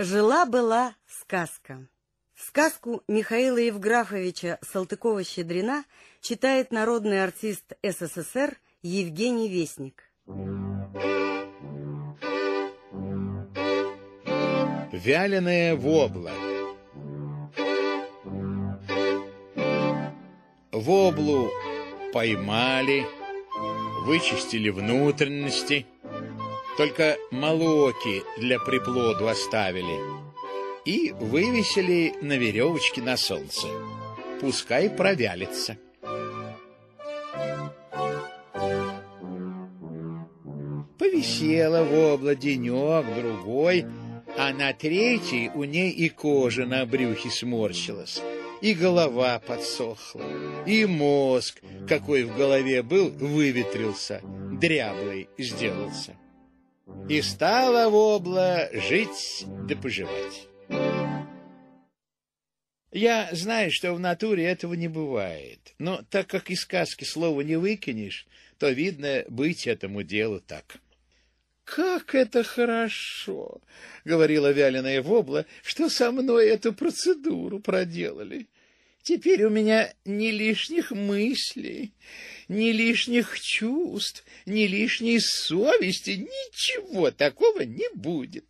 Жила-была сказка. Сказку Михаила Евграфовича Салтыкова-Щедрина читает народный артист СССР Евгений Вестник. Вяленая вобла Воблу поймали, вычистили внутренности – только молоки для приплоду оставили и вывесили на веревочке на солнце. Пускай провялится. Повисела вобла денек, другой, а на третий у ней и кожа на брюхе сморщилась, и голова подсохла, и мозг, какой в голове был, выветрился, дряблый сделался и стала вобла жить да поживать. Я знаю, что в натуре этого не бывает, но так как из сказки слова не выкинешь, то, видно, быть этому делу так. «Как это хорошо!» — говорила вяленая вобла, — что со мной эту процедуру проделали. Теперь у меня ни лишних мыслей, ни лишних чувств, ни лишней совести, ничего такого не будет.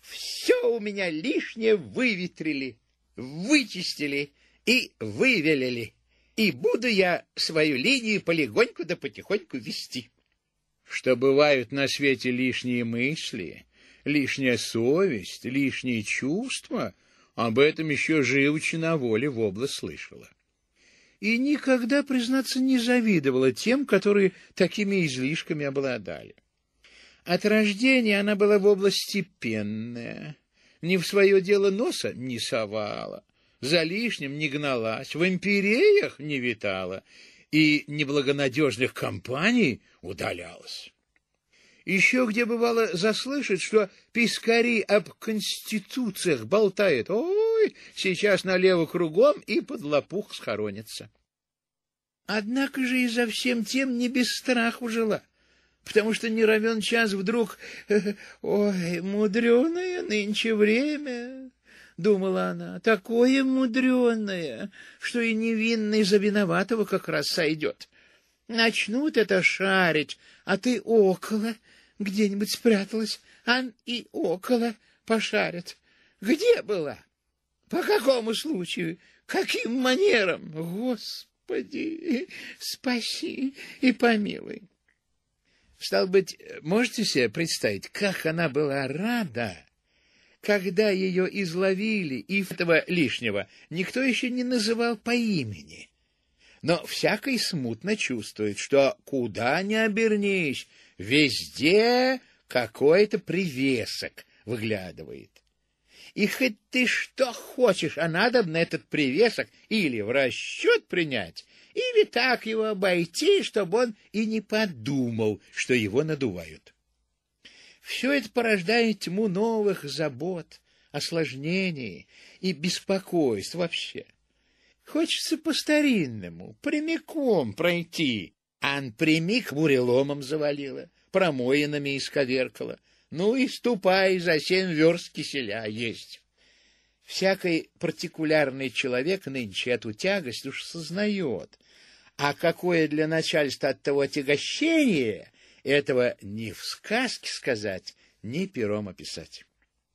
Все у меня лишнее выветрили, вычистили и вывелили, и буду я свою линию полегоньку да потихоньку вести. Что бывают на свете лишние мысли, лишняя совесть, лишние чувства — об этом еще живучи на воле область слышала. И никогда, признаться, не завидовала тем, которые такими излишками обладали. От рождения она была в области степенная, ни в свое дело носа не совала, за лишним не гналась, в империях не витала и неблагонадежных компаний удалялась. Еще где бывало заслышать, что пискари об конституциях болтают. Ой, сейчас налево кругом и под лопух схоронится. Однако же и за всем тем не без страху жила, потому что не равен час вдруг... Ой, мудреное нынче время, — думала она, — такое мудреное, что и невинный за виноватого как раз сойдет. Начнут это шарить, а ты около где-нибудь спряталась, ан и около пошарят. Где была? По какому случаю? Каким манером? Господи, спаси и помилуй. Стал быть, можете себе представить, как она была рада, когда ее изловили, и этого лишнего никто еще не называл по имени. Но всякий смутно чувствует, что куда ни обернись, Везде какой-то привесок выглядывает. И хоть ты что хочешь, а надо на этот привесок или в расчет принять, или так его обойти, чтобы он и не подумал, что его надувают. Все это порождает тьму новых забот, осложнений и беспокойств вообще. Хочется по-старинному, прямиком пройти, Ан прямик буреломом завалила, промоинами исковеркала. Ну и ступай за семь верст киселя есть. Всякий партикулярный человек нынче эту тягость уж сознает. А какое для начальства от того отягощение, этого ни в сказке сказать, ни пером описать.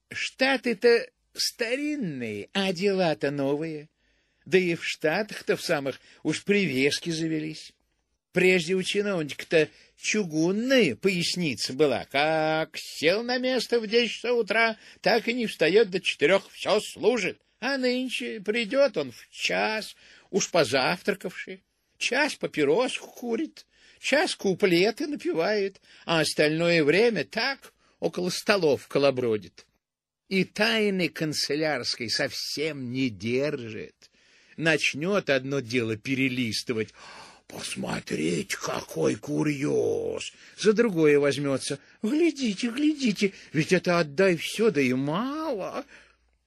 Штаты-то старинные, а дела-то новые. Да и в Штатах-то в самых уж привески завелись. Прежде у чиновника-то чугунная поясница была. Как сел на место в десять часов утра, так и не встает до четырех, все служит. А нынче придет он в час, уж позавтракавший, час папирос курит, час куплеты напевает, а остальное время так около столов колобродит. И тайны канцелярской совсем не держит. Начнет одно дело перелистывать — Посмотреть, какой курьез! За другое возьмется. Глядите, глядите, ведь это отдай все, да и мало.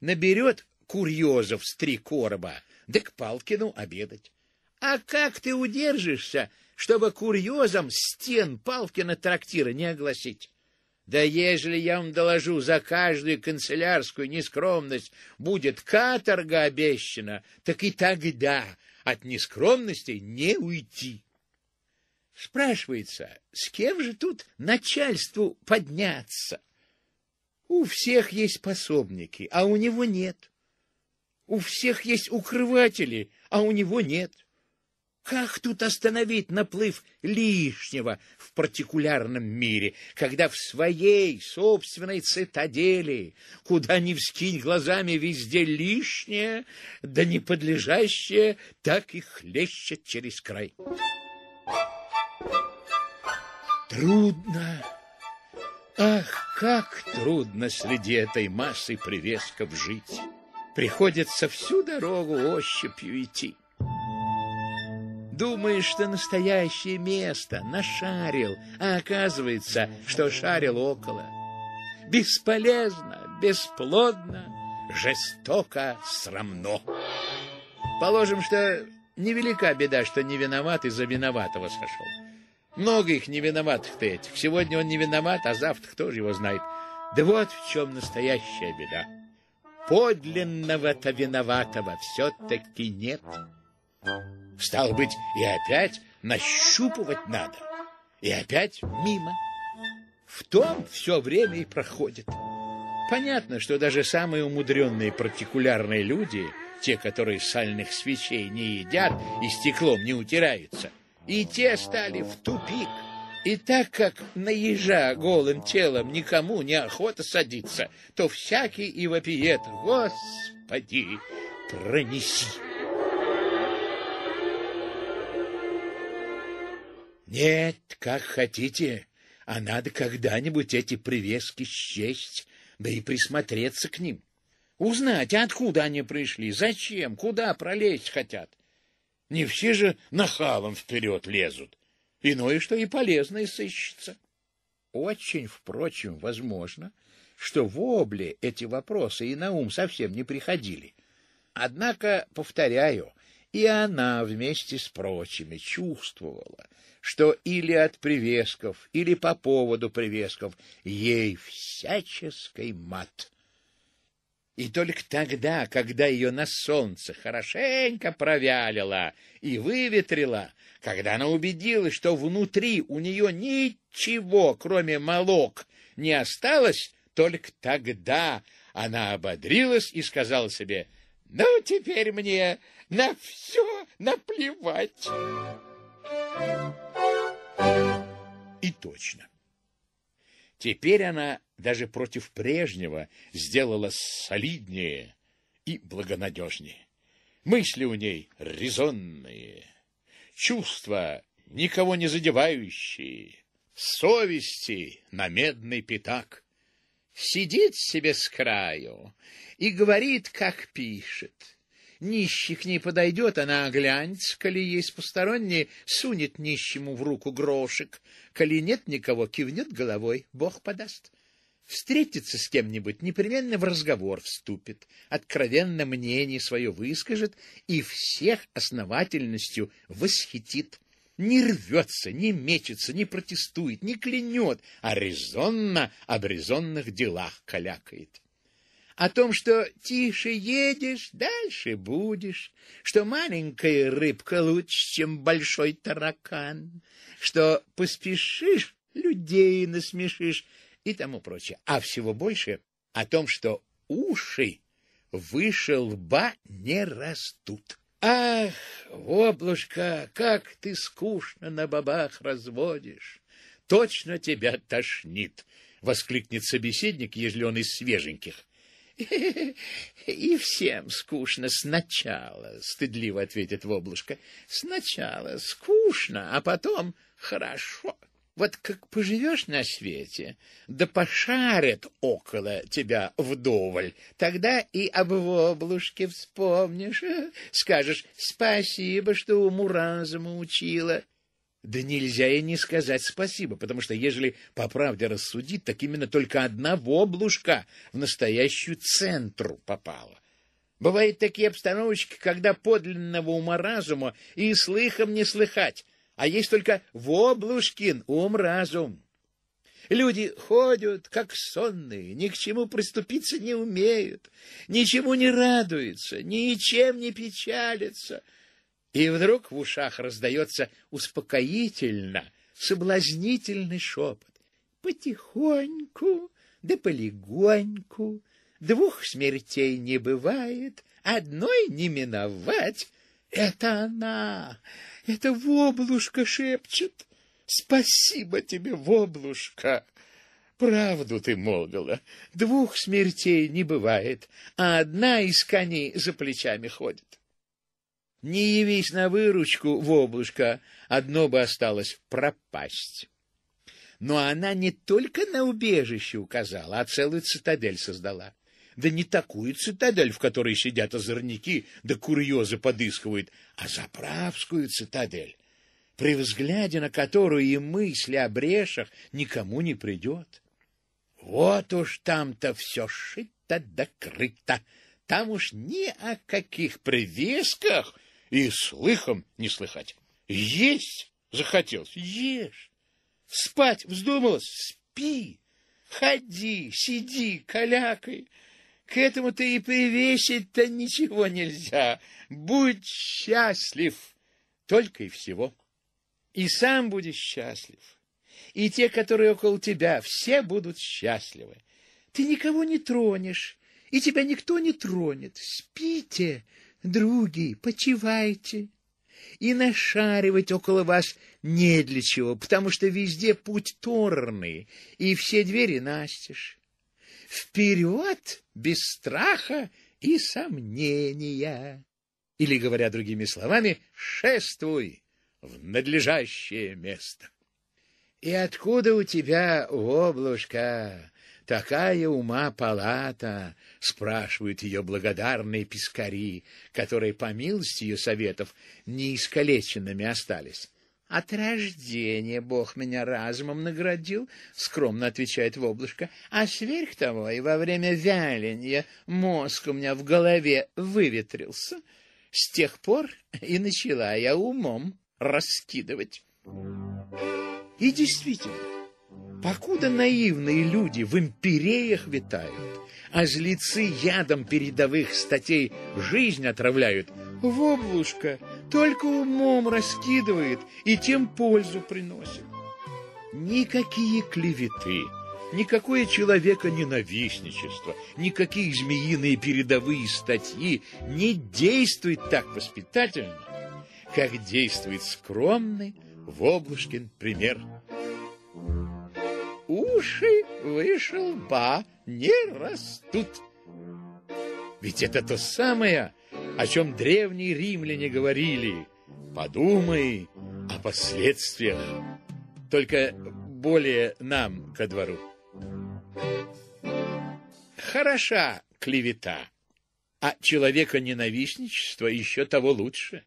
Наберет курьезов с три короба, да к Палкину обедать. А как ты удержишься, чтобы курьезом стен Палкина трактира не огласить? Да ежели я вам доложу, за каждую канцелярскую нескромность будет каторга обещана, так и тогда от нескромности не уйти. Спрашивается, с кем же тут начальству подняться? У всех есть пособники, а у него нет. У всех есть укрыватели, а у него нет. Как тут остановить наплыв лишнего в партикулярном мире, когда в своей собственной цитадели, куда ни вскинь глазами, везде лишнее, да не подлежащее, так и хлещет через край? Трудно. Ах, как трудно среди этой массы привесков жить. Приходится всю дорогу ощупью идти. Думаешь, что настоящее место нашарил, а оказывается, что шарил около. Бесполезно, бесплодно, жестоко, срамно. Положим, что невелика беда, что не виноват и за виноватого сошел. Много их не виноватых-то этих. Сегодня он не виноват, а завтра кто же его знает. Да вот в чем настоящая беда. Подлинного-то виноватого все-таки нет. Стало быть, и опять нащупывать надо, и опять мимо. В том все время и проходит. Понятно, что даже самые умудренные партикулярные люди, те, которые сальных свечей не едят и стеклом не утираются, и те стали в тупик. И так как на ежа голым телом никому не охота садиться, то всякий и вопиет «Господи, пронеси!» Нет, как хотите, а надо когда-нибудь эти привески счесть, да и присмотреться к ним. Узнать, откуда они пришли, зачем, куда пролезть хотят. Не все же нахалом вперед лезут. Иное, что и полезное сыщется. Очень, впрочем, возможно, что в обле эти вопросы и на ум совсем не приходили. Однако, повторяю, и она вместе с прочими чувствовала, что или от привесков, или по поводу привесков ей всяческий мат. И только тогда, когда ее на солнце хорошенько провялило и выветрило, когда она убедилась, что внутри у нее ничего, кроме молок, не осталось, только тогда она ободрилась и сказала себе, «Ну, теперь мне на все наплевать». И точно. Теперь она даже против прежнего сделала солиднее и благонадежнее. Мысли у ней резонные, чувства никого не задевающие, совести на медный пятак. Сидит себе с краю и говорит, как пишет. Нищий к ней подойдет, она оглянется, коли есть посторонние, сунет нищему в руку грошек, коли нет никого, кивнет головой, Бог подаст. Встретится с кем-нибудь, непременно в разговор вступит, откровенно мнение свое выскажет и всех основательностью восхитит. Не рвется, не мечется, не протестует, не клянет, а резонно об резонных делах калякает о том, что тише едешь, дальше будешь, что маленькая рыбка лучше, чем большой таракан, что поспешишь, людей насмешишь и тому прочее. А всего больше о том, что уши выше лба не растут. Ах, облушка, как ты скучно на бабах разводишь! Точно тебя тошнит! — воскликнет собеседник, ежели он из свеженьких. И всем скучно сначала, стыдливо ответит Воблушка. Сначала скучно, а потом хорошо. Вот как поживешь на свете, да пошарят около тебя вдоволь, тогда и об Воблушке вспомнишь, скажешь «спасибо, что уму-разуму учила». Да нельзя и не сказать спасибо, потому что, ежели по правде рассудить, так именно только одна воблушка в настоящую центру попала. Бывают такие обстановочки, когда подлинного ума разума и слыхом не слыхать, а есть только воблушкин ум-разум. Люди ходят, как сонные, ни к чему приступиться не умеют, ничему не радуются, ничем не печалятся. И вдруг в ушах раздается успокоительно, соблазнительный шепот. Потихоньку, да полегоньку, двух смертей не бывает, одной не миновать. Это она, это воблушка шепчет. Спасибо тебе, воблушка. Правду ты молвила. Двух смертей не бывает, а одна из коней за плечами ходит. Не явись на выручку, воблушка, одно бы осталось пропасть. Но она не только на убежище указала, а целую цитадель создала. Да не такую цитадель, в которой сидят озорники, да курьезы подыскивают, а заправскую цитадель, при взгляде на которую и мысли о брешах никому не придет. Вот уж там-то все шито да крыто, там уж ни о каких привесках и слыхом не слыхать. Есть захотелось — ешь. Спать вздумалось — спи. Ходи, сиди, калякай. К этому-то и привесить-то ничего нельзя. Будь счастлив, только и всего. И сам будешь счастлив. И те, которые около тебя, все будут счастливы. Ты никого не тронешь, и тебя никто не тронет. Спите, други, почивайте. И нашаривать около вас не для чего, потому что везде путь торный, и все двери настежь. Вперед, без страха и сомнения. Или, говоря другими словами, шествуй в надлежащее место. И откуда у тебя, облушка, такая ума палата, спрашивают ее благодарные пискари, которые, по милости ее советов, неискалеченными остались. От рождения Бог меня разумом наградил, скромно отвечает Воблушка, а сверх того и во время вяленья мозг у меня в голове выветрился. С тех пор и начала я умом раскидывать. И действительно, покуда наивные люди в империях витают, а злецы ядом передовых статей жизнь отравляют, Воблушка только умом раскидывает и тем пользу приносит. Никакие клеветы, никакое человека ненавистничество, никакие змеиные передовые статьи не действуют так воспитательно, как действует скромный Воблушкин пример. Уши выше лба не растут. Ведь это то самое, о чем древние римляне говорили. Подумай о последствиях. Только более нам ко двору. Хороша клевета, а человека ненавистничество еще того лучше.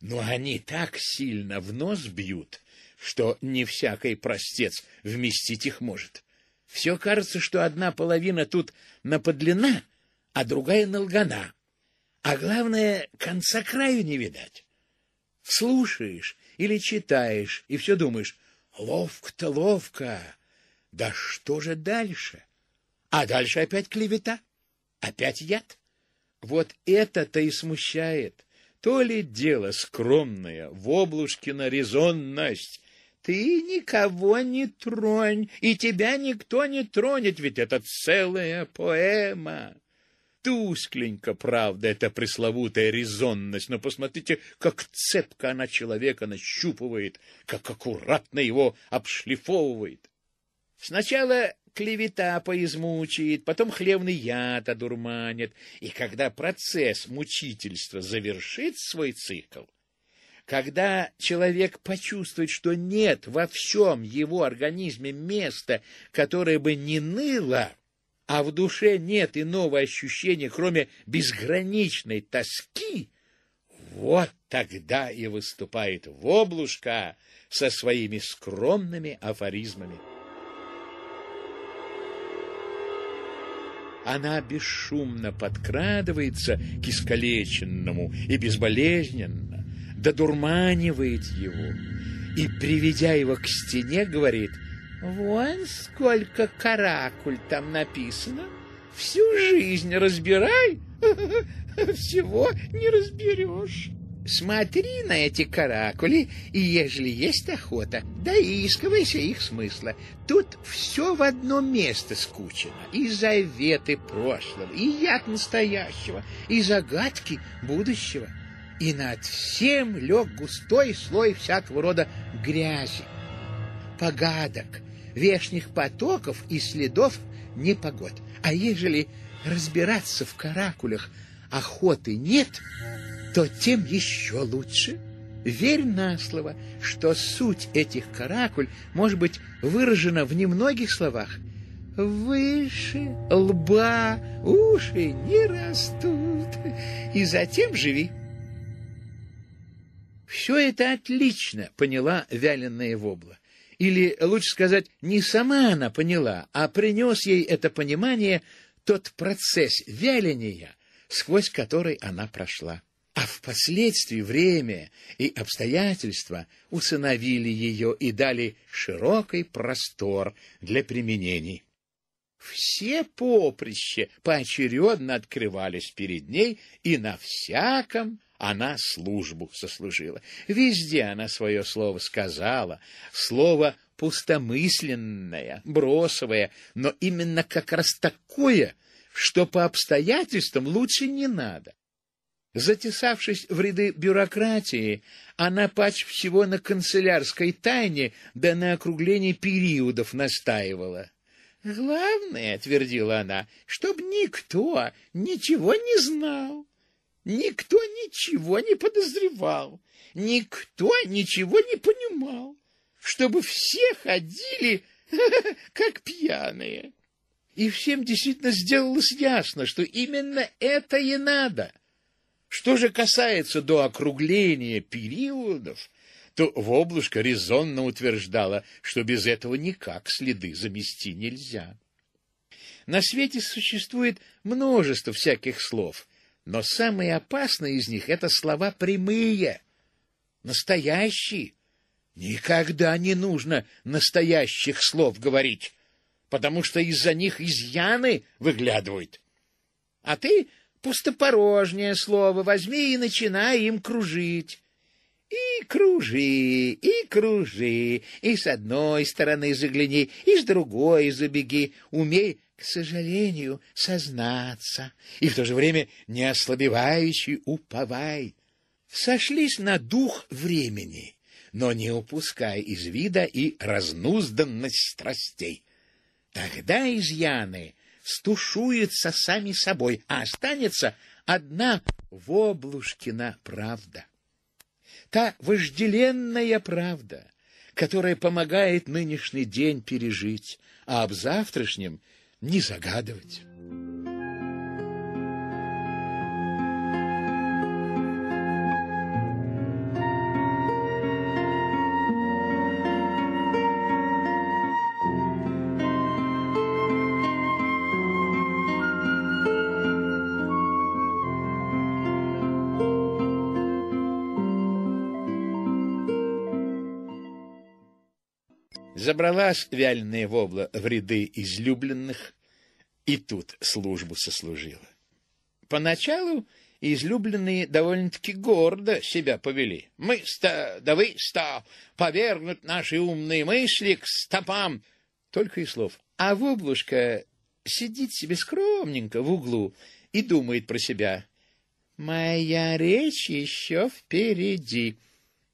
Но они так сильно в нос бьют, что не всякий простец вместить их может. Все кажется, что одна половина тут наподлена, а другая налгана. А главное, конца краю не видать. Слушаешь или читаешь, и все думаешь, ловко-то ловко. Да что же дальше? А дальше опять клевета, опять яд. Вот это-то и смущает. То ли дело скромное, в облушкина резонность. Ты никого не тронь, и тебя никто не тронет, ведь это целая поэма. Тускленько, правда, эта пресловутая резонность, но посмотрите, как цепко она человека нащупывает, как аккуратно его обшлифовывает. Сначала клевета поизмучает, потом хлебный яд одурманит, и когда процесс мучительства завершит свой цикл, когда человек почувствует, что нет во всем его организме места, которое бы не ныло, а в душе нет иного ощущения, кроме безграничной тоски, вот тогда и выступает Воблушка со своими скромными афоризмами. Она бесшумно подкрадывается к искалеченному и безболезненно, додурманивает его и, приведя его к стене, говорит — Вон сколько каракуль там написано. Всю жизнь разбирай, всего не разберешь. Смотри на эти каракули, и ежели есть охота, доискивайся их смысла. Тут все в одно место скучено. И заветы прошлого, и яд настоящего, и загадки будущего. И над всем лег густой слой всякого рода грязи, погадок, вешних потоков и следов непогод. А ежели разбираться в каракулях охоты нет, то тем еще лучше. Верь на слово, что суть этих каракуль может быть выражена в немногих словах. Выше лба уши не растут, и затем живи. Все это отлично поняла вяленая вобла. Или, лучше сказать, не сама она поняла, а принес ей это понимание тот процесс вяления, сквозь который она прошла. А впоследствии время и обстоятельства усыновили ее и дали широкий простор для применений. Все поприща поочередно открывались перед ней, и на всяком она службу сослужила. Везде она свое слово сказала, слово пустомысленное, бросовое, но именно как раз такое, что по обстоятельствам лучше не надо. Затесавшись в ряды бюрократии, она пач всего на канцелярской тайне да на округлении периодов настаивала. «Главное, — твердила она, — чтоб никто ничего не знал, никто ничего не подозревал, никто ничего не понимал, чтобы все ходили как пьяные». И всем действительно сделалось ясно, что именно это и надо — что же касается до округления периодов, то Воблушка резонно утверждала, что без этого никак следы замести нельзя. На свете существует множество всяких слов, но самые опасные из них — это слова прямые, настоящие. Никогда не нужно настоящих слов говорить, потому что из-за них изъяны выглядывают. А ты пустопорожнее слово возьми и начинай им кружить. И кружи, и кружи, и с одной стороны загляни, и с другой забеги. Умей, к сожалению, сознаться, и в то же время не ослабевающий уповай. Сошлись на дух времени, но не упускай из вида и разнузданность страстей. Тогда изъяны стушуются сами собой, а останется одна Воблушкина правда. Та вожделенная правда, которая помогает нынешний день пережить, а об завтрашнем не загадывать. Забралась вяленая вобла в ряды излюбленных, и тут службу сослужила. Поначалу излюбленные довольно-таки гордо себя повели. Мы-ста, да вы-ста, повергнут наши умные мысли к стопам. Только и слов. А воблушка сидит себе скромненько в углу и думает про себя. Моя речь еще впереди.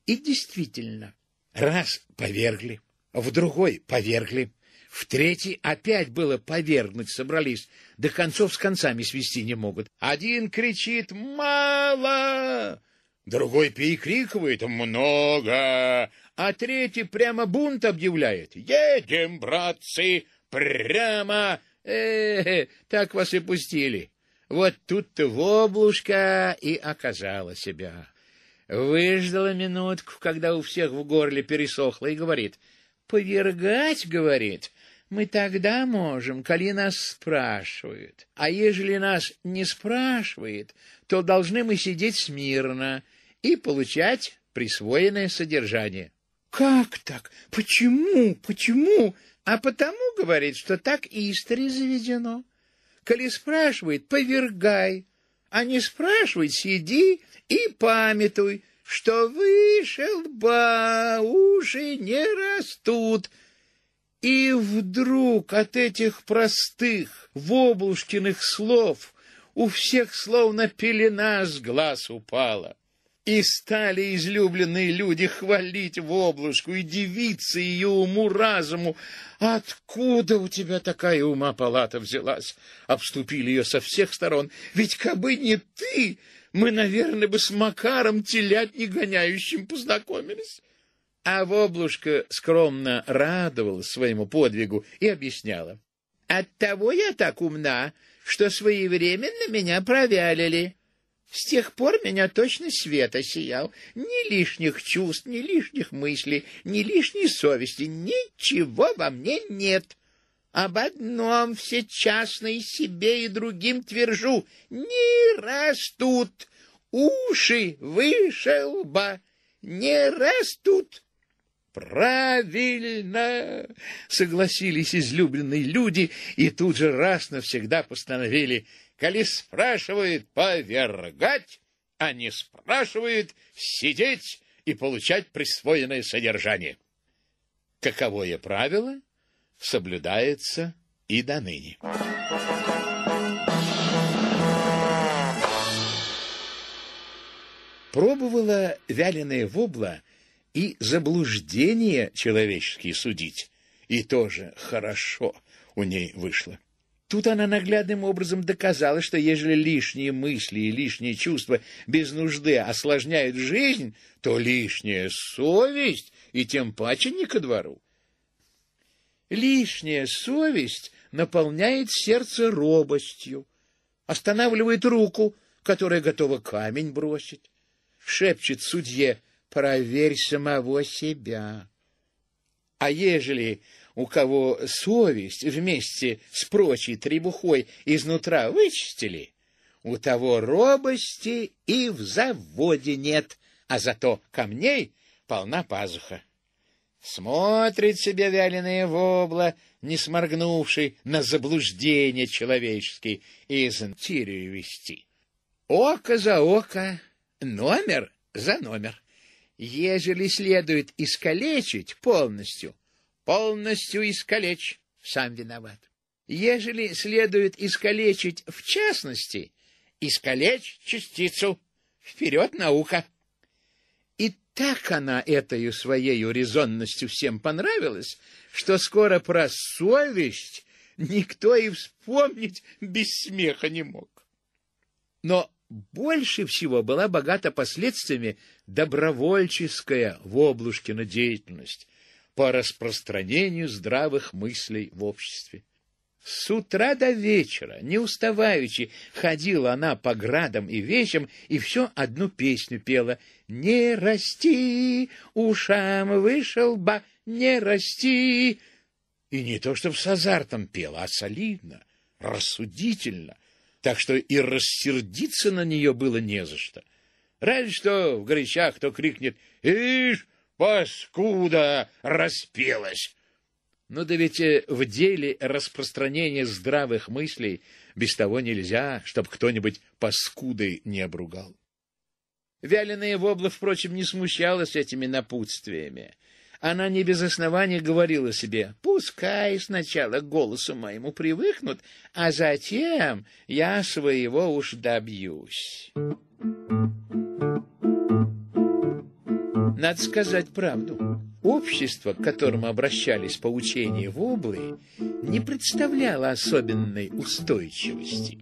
И действительно, раз повергли, в другой повергли, в третий опять было повергнуть собрались, до концов с концами свести не могут. Один кричит «Мало!», другой перекрикивает «Много!», а третий прямо бунт объявляет «Едем, братцы, прямо!» э, так вас и пустили. Вот тут-то воблушка и оказала себя. Выждала минутку, когда у всех в горле пересохло, и говорит — Повергать, говорит, мы тогда можем, коли нас спрашивают. А ежели нас не спрашивает, то должны мы сидеть смирно и получать присвоенное содержание. Как так? Почему? Почему? А потому, говорит, что так истори заведено. Коли спрашивает, повергай, а не спрашивает, сиди и памятуй, что выше лба уши не растут. И вдруг от этих простых, воблушкиных слов у всех словно пелена с глаз упала. И стали излюбленные люди хвалить Воблушку и дивиться ее уму-разуму. Откуда у тебя такая ума палата взялась? Обступили ее со всех сторон. Ведь кабы не ты, мы, наверное, бы с Макаром телят не гоняющим познакомились. А Воблушка скромно радовалась своему подвигу и объясняла. Оттого я так умна, что своевременно меня провялили. С тех пор меня точно свет осиял. Ни лишних чувств, ни лишних мыслей, ни лишней совести. Ничего во мне нет. Об одном все честно и себе, и другим твержу. Не растут уши выше лба, не растут. Правильно, согласились излюбленные люди и тут же раз навсегда постановили коли спрашивает повергать, а не спрашивает сидеть и получать присвоенное содержание. Каковое правило соблюдается и до ныне. Пробовала вяленая вобла и заблуждение человеческие судить, и тоже хорошо у ней вышло. Тут она наглядным образом доказала, что ежели лишние мысли и лишние чувства без нужды осложняют жизнь, то лишняя совесть и тем паче не ко двору. Лишняя совесть наполняет сердце робостью, останавливает руку, которая готова камень бросить, шепчет судье «проверь самого себя». А ежели у кого совесть вместе с прочей требухой изнутра вычистили, у того робости и в заводе нет, а зато камней полна пазуха. Смотрит себе вяленое вобла, не сморгнувший на заблуждение человеческие, из интирию вести. Око за око, номер за номер. Ежели следует искалечить полностью, полностью искалечь, сам виноват. Ежели следует искалечить в частности, искалечь частицу, вперед наука. Так она этой своей резонностью всем понравилась, что скоро про совесть никто и вспомнить без смеха не мог. Но больше всего была богата последствиями добровольческая Воблушкина деятельность, по распространению здравых мыслей в обществе. С утра до вечера, не уставаючи, ходила она по градам и вещам и все одну песню пела. «Не расти, ушам вышел ба, не расти!» И не то, чтобы с азартом пела, а солидно, рассудительно, так что и рассердиться на нее было не за что. Разве что в горячах кто крикнет «Ишь, Паскуда распелась! Ну да ведь э, в деле распространения здравых мыслей без того нельзя, чтоб кто-нибудь паскудой не обругал. Вяленая вобла, впрочем, не смущалась этими напутствиями. Она не без основания говорила себе, пускай сначала голосу моему привыкнут, а затем я своего уж добьюсь. Надо сказать правду. Общество, к которому обращались по учению Воблы, не представляло особенной устойчивости.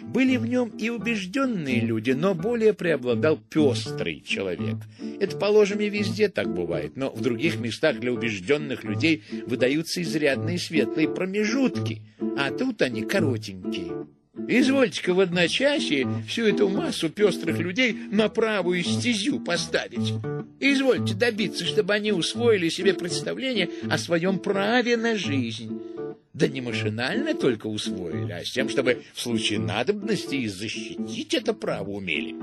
Были в нем и убежденные люди, но более преобладал пестрый человек. Это, положим, и везде так бывает, но в других местах для убежденных людей выдаются изрядные светлые промежутки, а тут они коротенькие. Извольте-ка в одночасье всю эту массу пестрых людей на правую стезю поставить. Извольте добиться, чтобы они усвоили себе представление о своем праве на жизнь. Да не машинально только усвоили, а с тем, чтобы в случае надобности и защитить это право умели.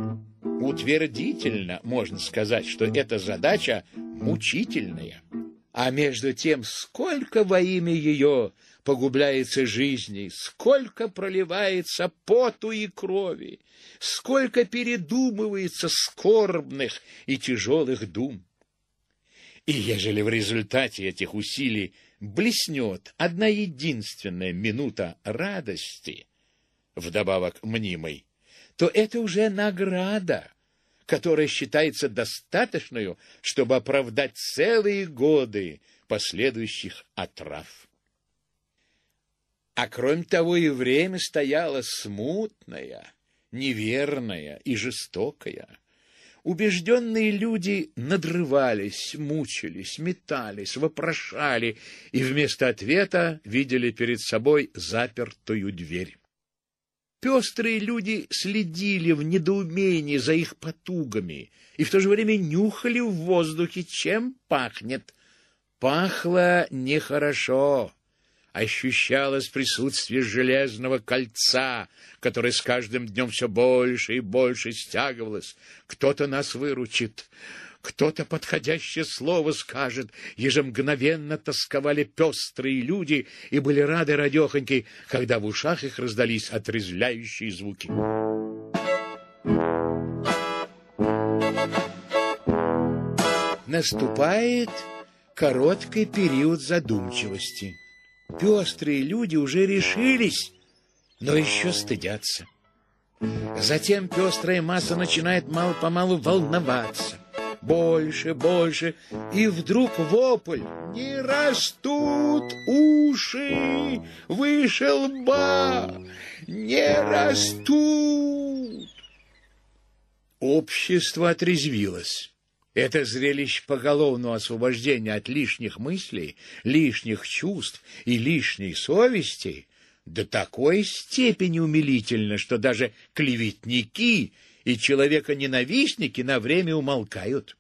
Утвердительно можно сказать, что эта задача мучительная. А между тем, сколько во имя ее погубляется жизней, сколько проливается поту и крови, сколько передумывается скорбных и тяжелых дум. И ежели в результате этих усилий блеснет одна единственная минута радости, вдобавок мнимой, то это уже награда, которая считается достаточной, чтобы оправдать целые годы последующих отрав. А кроме того, и время стояло смутное, неверное и жестокое. Убежденные люди надрывались, мучились, метались, вопрошали и вместо ответа видели перед собой запертую дверь. Пестрые люди следили в недоумении за их потугами и в то же время нюхали в воздухе, чем пахнет. Пахло нехорошо. Ощущалось присутствие железного кольца, которое с каждым днем все больше и больше стягивалось. Кто-то нас выручит. Кто-то подходящее слово скажет. Ежемгновенно тосковали пестрые люди и были рады радехоньки, когда в ушах их раздались отрезвляющие звуки. Наступает короткий период задумчивости. Пестрые люди уже решились, но еще стыдятся. Затем пестрая масса начинает мало-помалу волноваться больше, больше, и вдруг вопль. Не растут уши выше лба, не растут. Общество отрезвилось. Это зрелище поголовного освобождения от лишних мыслей, лишних чувств и лишней совести до такой степени умилительно, что даже клеветники и человека-ненавистники на время умолкают.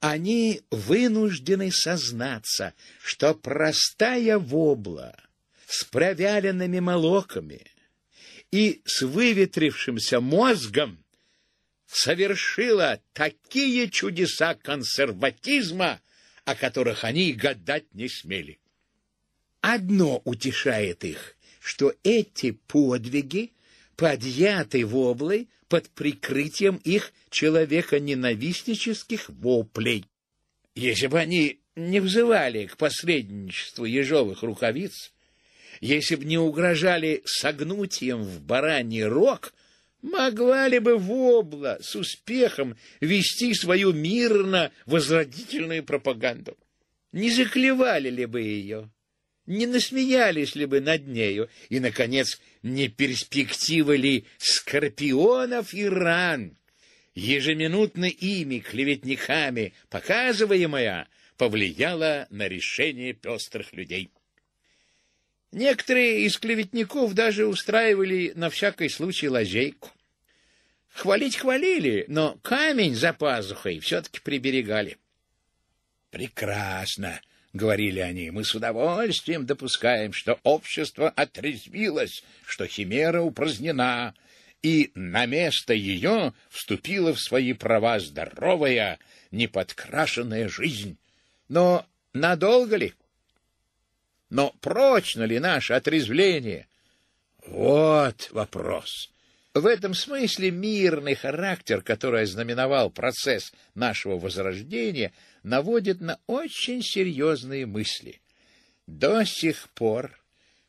Они вынуждены сознаться, что простая вобла с провяленными молоками и с выветрившимся мозгом совершила такие чудеса консерватизма, о которых они гадать не смели. Одно утешает их, что эти подвиги подъяты воблой под прикрытием их человека-ненавистнических воплей. Если бы они не взывали к посредничеству ежовых рукавиц, если бы не угрожали согнутием в бараний рог, могла ли бы вобла с успехом вести свою мирно-возродительную пропаганду? Не заклевали ли бы ее? не насмеялись ли бы над нею, и, наконец, не перспектива ли скорпионов и ран, ежеминутно ими, клеветниками, показываемая, повлияла на решение пестрых людей. Некоторые из клеветников даже устраивали на всякий случай лазейку. Хвалить хвалили, но камень за пазухой все-таки приберегали. Прекрасно, — говорили они, — мы с удовольствием допускаем, что общество отрезвилось, что химера упразднена, и на место ее вступила в свои права здоровая, неподкрашенная жизнь. Но надолго ли? Но прочно ли наше отрезвление? Вот вопрос. В этом смысле мирный характер, который ознаменовал процесс нашего возрождения, наводит на очень серьезные мысли. До сих пор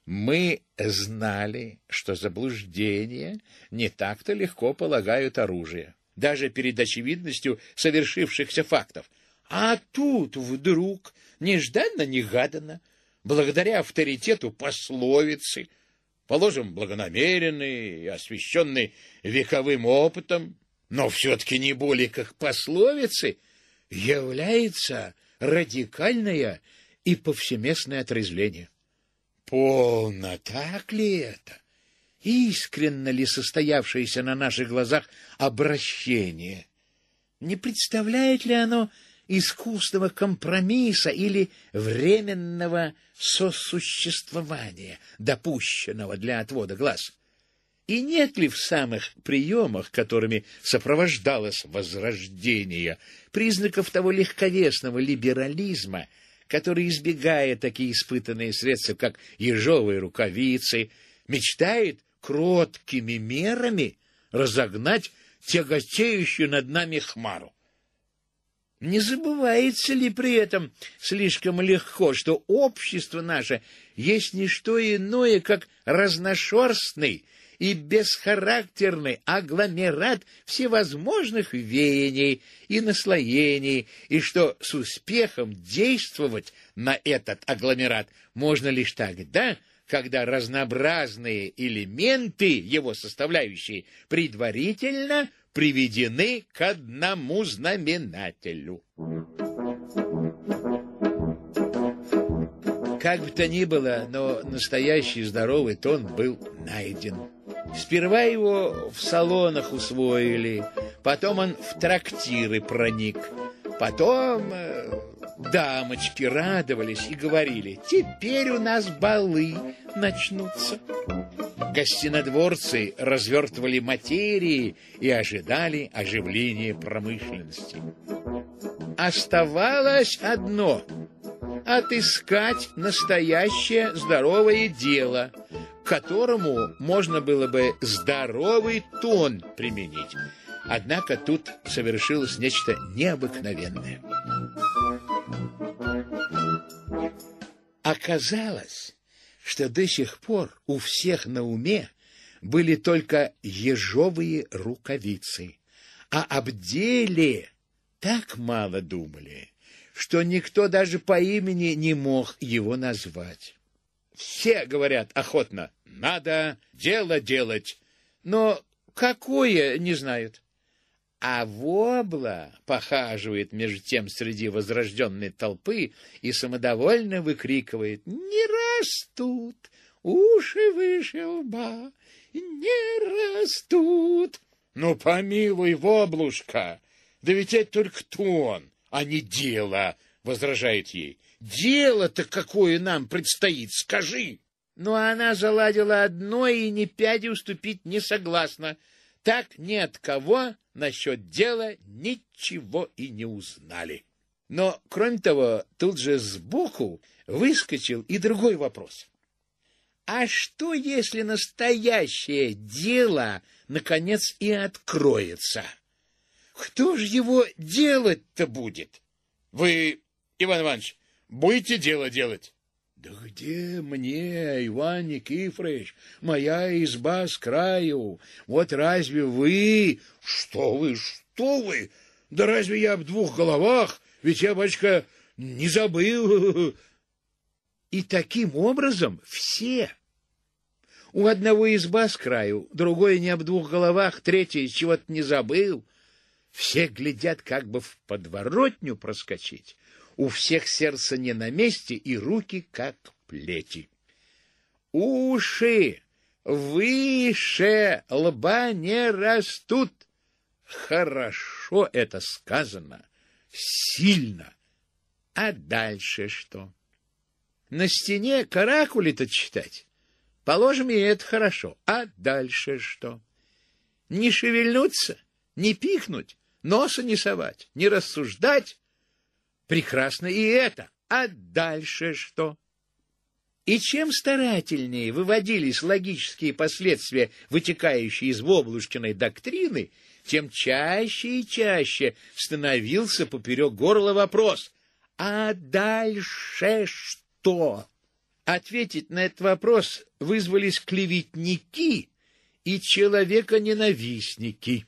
мы знали, что заблуждения не так-то легко полагают оружие, даже перед очевидностью совершившихся фактов. А тут вдруг, нежданно-негаданно, благодаря авторитету пословицы, положим, благонамеренный и освященный вековым опытом, но все-таки не более как пословицы, является радикальное и повсеместное отрезвление. Полно так ли это? Искренно ли состоявшееся на наших глазах обращение? Не представляет ли оно искусного компромисса или временного сосуществования, допущенного для отвода глаз. И нет ли в самых приемах, которыми сопровождалось возрождение, признаков того легковесного либерализма, который, избегая такие испытанные средства, как ежовые рукавицы, мечтает кроткими мерами разогнать тяготеющую над нами хмару? Не забывается ли при этом слишком легко, что общество наше есть не что иное, как разношерстный и бесхарактерный агломерат всевозможных веяний и наслоений, и что с успехом действовать на этот агломерат можно лишь тогда, когда разнообразные элементы, его составляющие, предварительно приведены к одному знаменателю. Как бы то ни было, но настоящий здоровый тон был найден. Сперва его в салонах усвоили, потом он в трактиры проник, потом э, дамочки радовались и говорили, теперь у нас балы начнутся. Гостинодворцы развертывали материи и ожидали оживления промышленности. Оставалось одно — отыскать настоящее здоровое дело, к которому можно было бы здоровый тон применить. Однако тут совершилось нечто необыкновенное. Оказалось, что до сих пор у всех на уме были только ежовые рукавицы, а об деле так мало думали, что никто даже по имени не мог его назвать. Все говорят охотно «надо дело делать», но какое не знают. А вобла похаживает между тем среди возрожденной толпы и самодовольно выкрикивает «Не растут! Уши выше лба! Не растут!» «Ну, помилуй, воблушка! Да ведь это только тон, а не дело!» — возражает ей. «Дело-то какое нам предстоит, скажи!» Но она заладила одно и ни пяди уступить не согласна. Так ни от кого насчет дела ничего и не узнали. Но, кроме того, тут же сбоку выскочил и другой вопрос. А что, если настоящее дело, наконец, и откроется? Кто же его делать-то будет? Вы, Иван Иванович, будете дело делать? Да где мне, Иван Никифорович, моя изба с краю? Вот разве вы... Что вы, что вы? Да разве я в двух головах? Ведь я, батюшка, не забыл. И таким образом все. У одного изба с краю, другой не об двух головах, третий чего-то не забыл. Все глядят как бы в подворотню проскочить у всех сердце не на месте и руки как плети. Уши выше лба не растут. Хорошо это сказано, сильно. А дальше что? На стене каракули-то читать. Положим, и это хорошо. А дальше что? Не шевельнуться, не пикнуть, носа не совать, не рассуждать, Прекрасно и это. А дальше что? И чем старательнее выводились логические последствия, вытекающие из Воблушкиной доктрины, тем чаще и чаще становился поперек горла вопрос «А дальше что?». Ответить на этот вопрос вызвались клеветники и человеконенавистники.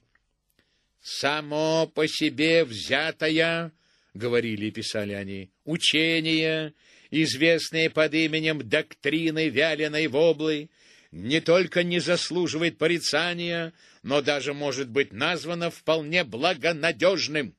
Само по себе взятая — говорили и писали они, — учения, известные под именем доктрины вяленой воблы, не только не заслуживает порицания, но даже может быть названо вполне благонадежным.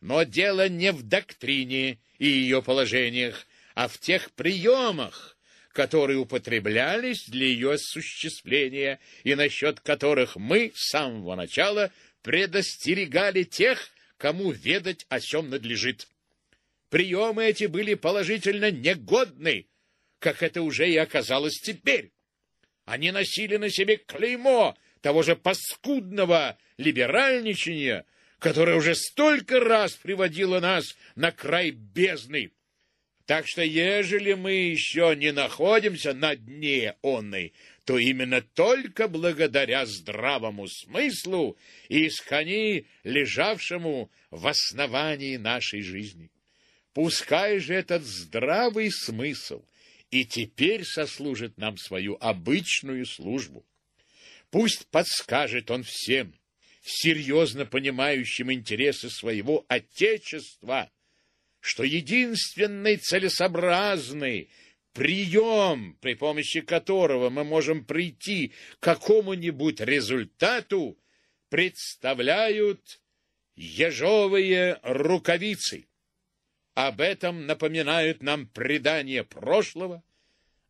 Но дело не в доктрине и ее положениях, а в тех приемах, которые употреблялись для ее осуществления и насчет которых мы с самого начала предостерегали тех, кому ведать о сем надлежит. Приемы эти были положительно негодны, как это уже и оказалось теперь. Они носили на себе клеймо того же паскудного либеральничания, которое уже столько раз приводило нас на край бездны. Так что, ежели мы еще не находимся на дне онной, то именно только благодаря здравому смыслу и искони, лежавшему в основании нашей жизни. Пускай же этот здравый смысл и теперь сослужит нам свою обычную службу. Пусть подскажет он всем, серьезно понимающим интересы своего Отечества, что единственный целесообразный прием, при помощи которого мы можем прийти к какому-нибудь результату, представляют ежовые рукавицы. Об этом напоминают нам предания прошлого,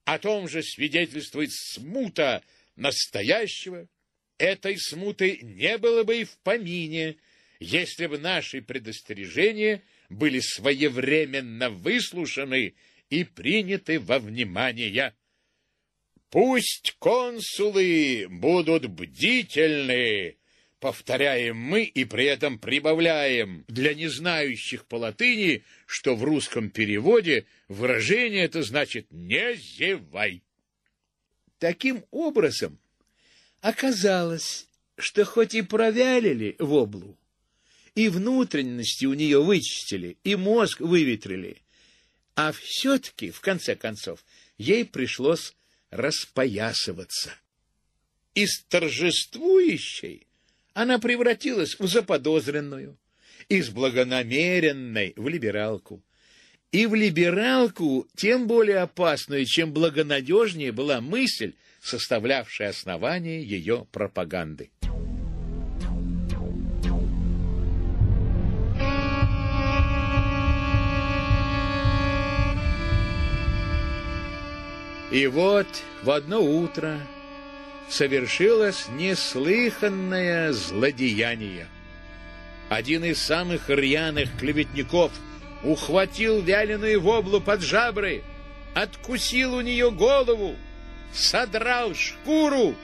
о том же свидетельствует смута настоящего. Этой смуты не было бы и в помине, если бы наши предостережения – были своевременно выслушаны и приняты во внимание. Пусть консулы будут бдительны, повторяем мы и при этом прибавляем для незнающих по латыни, что в русском переводе выражение это значит «не зевай». Таким образом, оказалось, что хоть и провялили воблу, и внутренности у нее вычистили, и мозг выветрили. А все-таки, в конце концов, ей пришлось распоясываться. Из торжествующей она превратилась в заподозренную, из благонамеренной в либералку. И в либералку тем более опасную, чем благонадежнее была мысль, составлявшая основание ее пропаганды. И вот в одно утро совершилось неслыханное злодеяние. Один из самых рьяных клеветников ухватил вяленую воблу под жабры, откусил у нее голову, содрал шкуру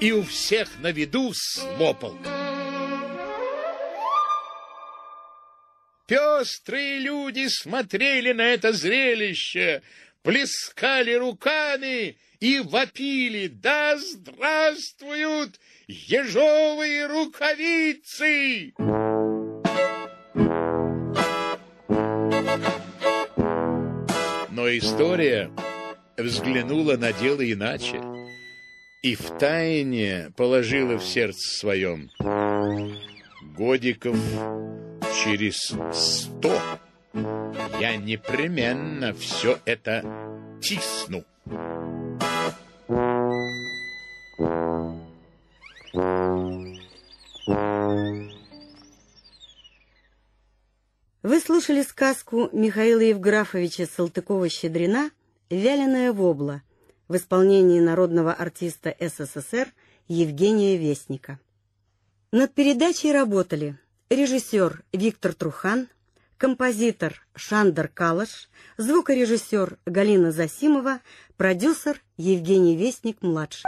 и у всех на виду слопал. Пестрые люди смотрели на это зрелище, плескали руками и вопили «Да здравствуют ежовые рукавицы!» Но история взглянула на дело иначе и в тайне положила в сердце своем годиков через сто я непременно все это тисну. Вы слушали сказку Михаила Евграфовича Салтыкова-Щедрина «Вяленая вобла» в исполнении народного артиста СССР Евгения Вестника. Над передачей работали режиссер Виктор Трухан, композитор Шандер Калаш, звукорежиссер Галина Засимова, продюсер Евгений Вестник-младший.